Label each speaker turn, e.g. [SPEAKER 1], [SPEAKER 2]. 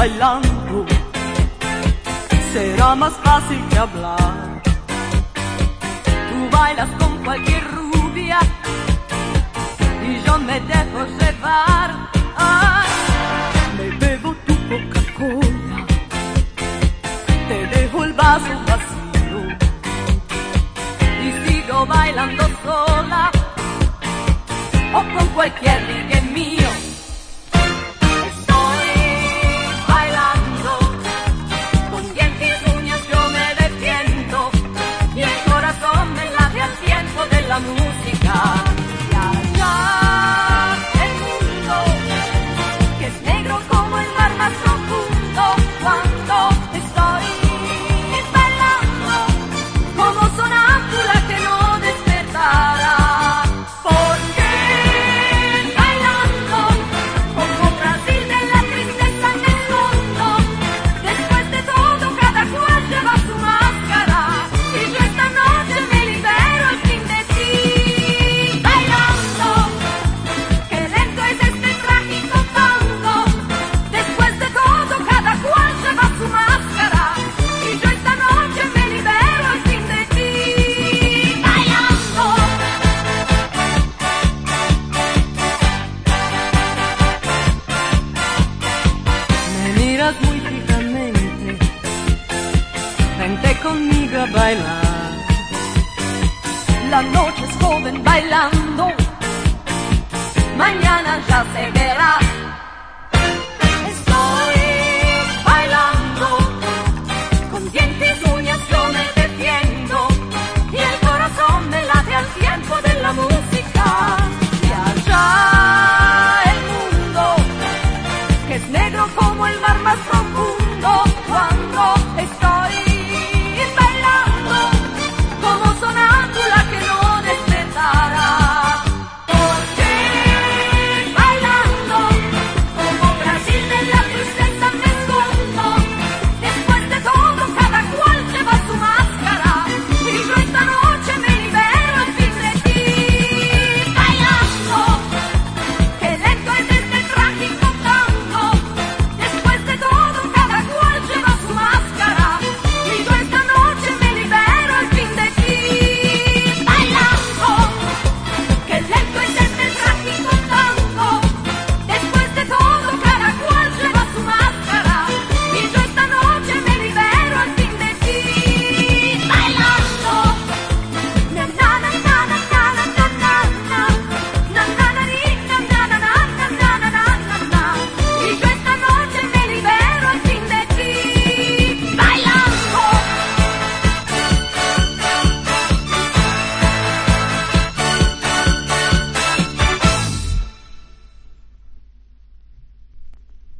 [SPEAKER 1] bailando será más fácil que hablar. Tú bailas con cualquier rubia y yo me dejo llevar. Ay, me bebo tu Coca-Cola, te dejo el vaso vacío y sigo bailando sola o con cualquier vente conmigo a bailar. La noche es joven bailando, mañana ya se verá. Estoy bailando, con dientes, uñas yo me defiendo, y el corazón me late al tiempo de la música. Y allá el mundo, que es negro como el mar más profundo.